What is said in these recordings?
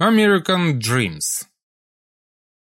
American Dreams.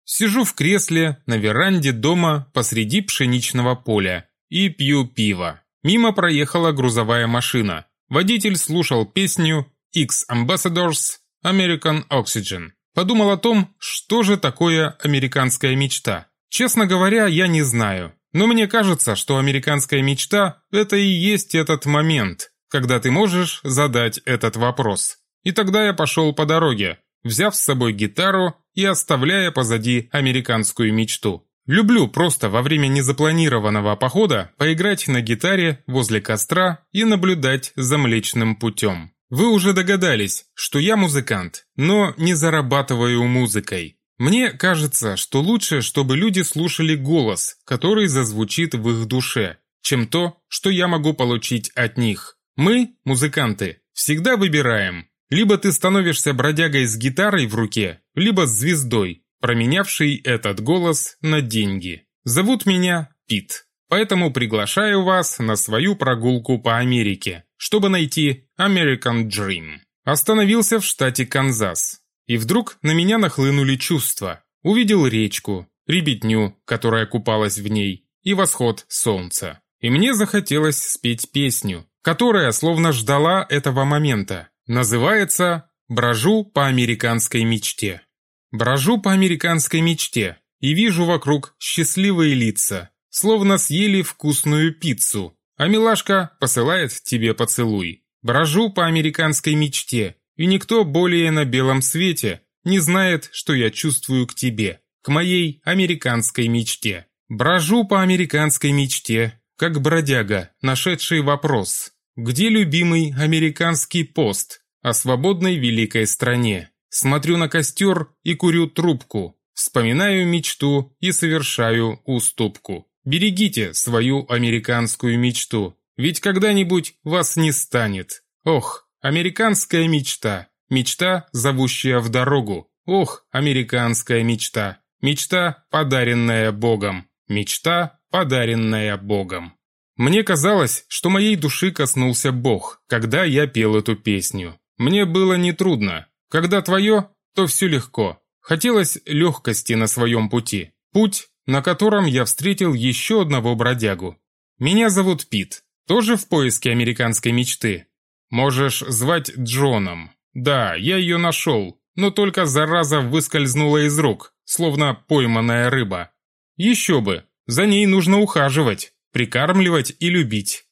Сижу в кресле на веранде дома посреди пшеничного поля и пью пиво. Мимо проехала грузовая машина. Водитель слушал песню X Ambassadors American Oxygen. Подумал о том, что же такое американская мечта. Честно говоря, я не знаю. Но мне кажется, что американская мечта – это и есть этот момент, когда ты можешь задать этот вопрос. И тогда я пошел по дороге, взяв с собой гитару и оставляя позади американскую мечту. Люблю просто во время незапланированного похода поиграть на гитаре возле костра и наблюдать за Млечным путем. Вы уже догадались, что я музыкант, но не зарабатываю музыкой. Мне кажется, что лучше, чтобы люди слушали голос, который зазвучит в их душе, чем то, что я могу получить от них. Мы, музыканты, всегда выбираем, либо ты становишься бродягой с гитарой в руке, либо звездой, променявшей этот голос на деньги. Зовут меня Пит, поэтому приглашаю вас на свою прогулку по Америке, чтобы найти American Dream. Остановился в штате Канзас. И вдруг на меня нахлынули чувства. Увидел речку, ребятню, которая купалась в ней, и восход солнца. И мне захотелось спеть песню, которая словно ждала этого момента. Называется «Брожу по американской мечте». Брожу по американской мечте и вижу вокруг счастливые лица, словно съели вкусную пиццу, а милашка посылает тебе поцелуй. Брожу по американской мечте, и никто более на белом свете не знает, что я чувствую к тебе, к моей американской мечте. Брожу по американской мечте, как бродяга, нашедший вопрос, где любимый американский пост о свободной великой стране? Смотрю на костер и курю трубку. Вспоминаю мечту и совершаю уступку. Берегите свою американскую мечту, ведь когда-нибудь вас не станет. Ох, американская мечта. Мечта, зовущая в дорогу. Ох, американская мечта. Мечта, подаренная Богом. Мечта, подаренная Богом. Мне казалось, что моей души коснулся Бог, когда я пел эту песню. Мне было нетрудно. Когда твое, то все легко. Хотелось легкости на своем пути. Путь, на котором я встретил еще одного бродягу. Меня зовут Пит. Тоже в поиске американской мечты. Можешь звать Джоном. Да, я ее нашел, но только зараза выскользнула из рук, словно пойманная рыба. Еще бы, за ней нужно ухаживать прикармливать и любить.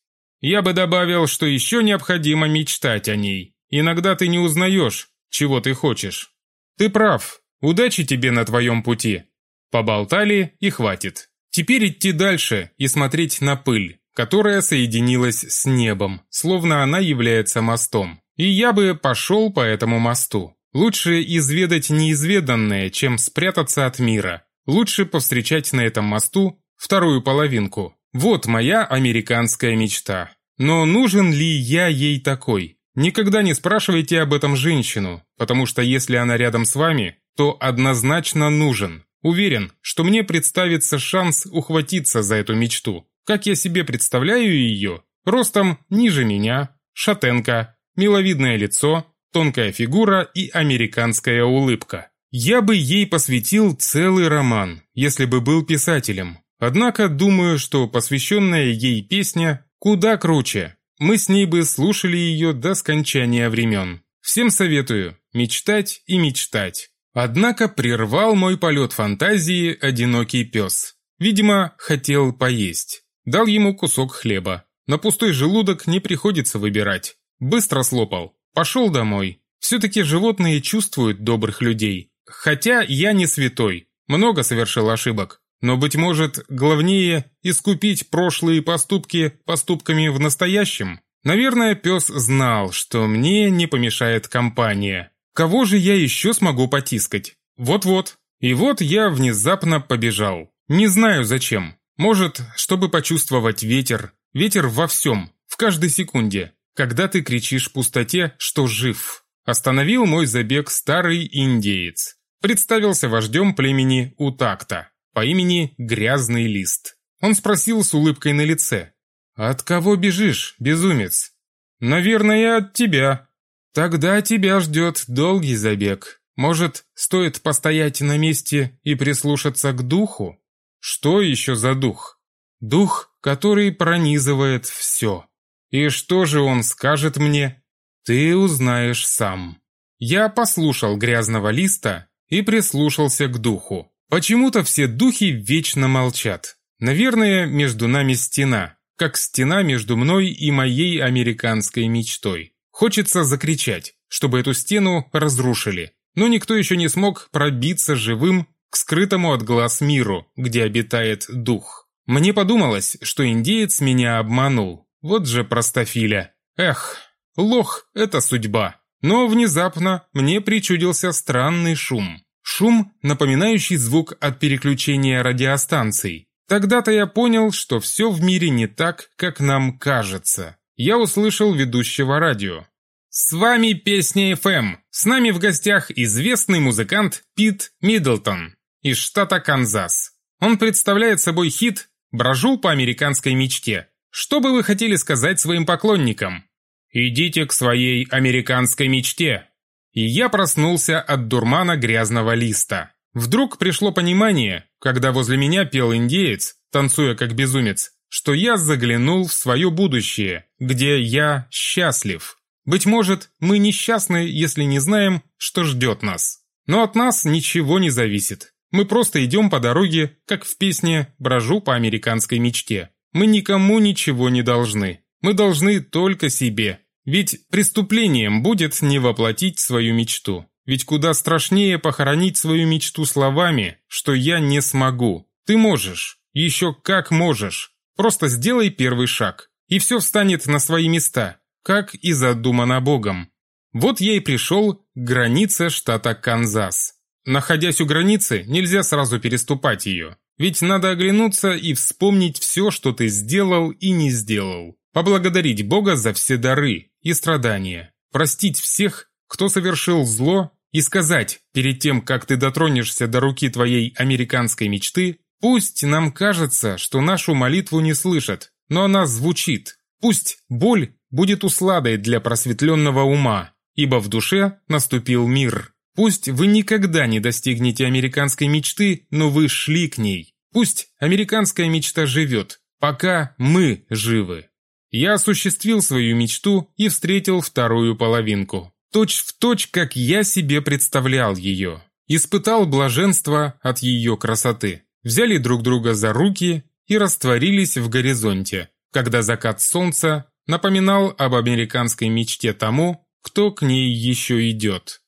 Я бы добавил, что еще необходимо мечтать о ней. Иногда ты не узнаешь, чего ты хочешь. Ты прав, удачи тебе на твоем пути. Поболтали и хватит. Теперь идти дальше и смотреть на пыль, которая соединилась с небом, словно она является мостом. И я бы пошел по этому мосту. Лучше изведать неизведанное, чем спрятаться от мира. Лучше повстречать на этом мосту вторую половинку. Вот моя американская мечта. Но нужен ли я ей такой? Никогда не спрашивайте об этом женщину, потому что если она рядом с вами, то однозначно нужен. Уверен, что мне представится шанс ухватиться за эту мечту. Как я себе представляю ее? Ростом ниже меня, шатенка, миловидное лицо, тонкая фигура и американская улыбка. Я бы ей посвятил целый роман, если бы был писателем. Однако думаю, что посвященная ей песня куда круче. Мы с ней бы слушали ее до скончания времен. Всем советую мечтать и мечтать. Однако прервал мой полет фантазии одинокий пес. Видимо, хотел поесть. Дал ему кусок хлеба. На пустой желудок не приходится выбирать. Быстро слопал. Пошел домой. Все-таки животные чувствуют добрых людей. Хотя я не святой. Много совершил ошибок. Но, быть может, главнее искупить прошлые поступки поступками в настоящем? Наверное, пес знал, что мне не помешает компания. Кого же я еще смогу потискать? Вот-вот. И вот я внезапно побежал. Не знаю зачем. Может, чтобы почувствовать ветер. Ветер во всем, в каждой секунде. Когда ты кричишь пустоте, что жив. Остановил мой забег старый индеец. Представился вождем племени Утакта по имени Грязный Лист. Он спросил с улыбкой на лице. «От кого бежишь, безумец?» «Наверное, от тебя». «Тогда тебя ждет долгий забег. Может, стоит постоять на месте и прислушаться к духу? Что еще за дух? Дух, который пронизывает все. И что же он скажет мне? Ты узнаешь сам. Я послушал грязного листа и прислушался к духу. Почему-то все духи вечно молчат. Наверное, между нами стена, как стена между мной и моей американской мечтой. Хочется закричать, чтобы эту стену разрушили. Но никто еще не смог пробиться живым к скрытому от глаз миру, где обитает дух. Мне подумалось, что индеец меня обманул. Вот же простофиля. Эх, лох – это судьба. Но внезапно мне причудился странный шум. Шум, напоминающий звук от переключения радиостанций. Тогда-то я понял, что все в мире не так, как нам кажется. Я услышал ведущего радио. С вами Песня FM. С нами в гостях известный музыкант Пит Миддлтон из штата Канзас. Он представляет собой хит «Брожу по американской мечте». Что бы вы хотели сказать своим поклонникам? Идите к своей американской мечте. И я проснулся от дурмана грязного листа. Вдруг пришло понимание, когда возле меня пел индеец, танцуя как безумец, что я заглянул в свое будущее, где я счастлив. Быть может, мы несчастны, если не знаем, что ждет нас. Но от нас ничего не зависит. Мы просто идем по дороге, как в песне «Брожу по американской мечте». Мы никому ничего не должны. Мы должны только себе. Ведь преступлением будет не воплотить свою мечту. Ведь куда страшнее похоронить свою мечту словами, что я не смогу. Ты можешь. Еще как можешь. Просто сделай первый шаг. И все встанет на свои места, как и задумано Богом. Вот я и пришел к границе штата Канзас. Находясь у границы, нельзя сразу переступать ее. Ведь надо оглянуться и вспомнить все, что ты сделал и не сделал. Поблагодарить Бога за все дары и страдания. Простить всех, кто совершил зло, и сказать, перед тем, как ты дотронешься до руки твоей американской мечты, пусть нам кажется, что нашу молитву не слышат, но она звучит. Пусть боль будет усладой для просветленного ума, ибо в душе наступил мир. Пусть вы никогда не достигнете американской мечты, но вы шли к ней. Пусть американская мечта живет, пока мы живы. Я осуществил свою мечту и встретил вторую половинку. Точь в точь, как я себе представлял ее. Испытал блаженство от ее красоты. Взяли друг друга за руки и растворились в горизонте, когда закат солнца напоминал об американской мечте тому, кто к ней еще идет.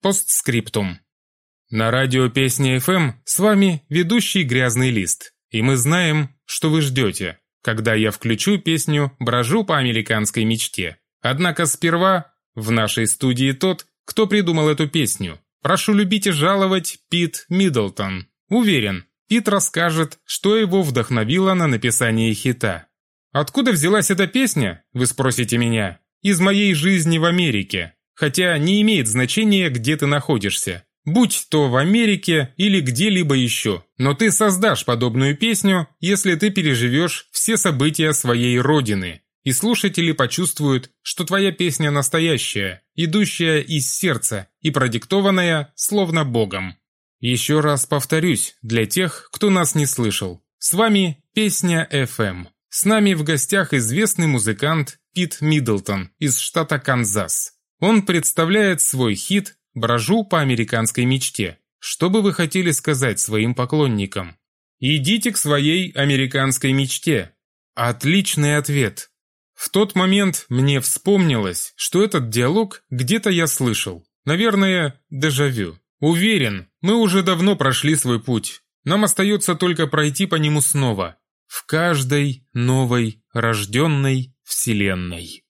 Постскриптум. На радио Песня FM с вами ведущий Грязный Лист, и мы знаем, что вы ждете когда я включу песню «Брожу по американской мечте». Однако сперва в нашей студии тот, кто придумал эту песню. Прошу любить и жаловать Пит Миддлтон. Уверен, Пит расскажет, что его вдохновило на написание хита. Откуда взялась эта песня, вы спросите меня? Из моей жизни в Америке. Хотя не имеет значения, где ты находишься будь то в Америке или где-либо еще. Но ты создашь подобную песню, если ты переживешь все события своей родины. И слушатели почувствуют, что твоя песня настоящая, идущая из сердца и продиктованная словно Богом. Еще раз повторюсь, для тех, кто нас не слышал. С вами Песня FM. С нами в гостях известный музыкант Пит Миддлтон из штата Канзас. Он представляет свой хит Брожу по американской мечте. Что бы вы хотели сказать своим поклонникам? Идите к своей американской мечте. Отличный ответ. В тот момент мне вспомнилось, что этот диалог где-то я слышал. Наверное, дежавю. Уверен, мы уже давно прошли свой путь. Нам остается только пройти по нему снова. В каждой новой рожденной вселенной.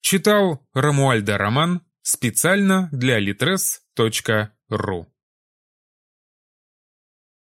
Читал Рамуальда Роман Специально для litres.ru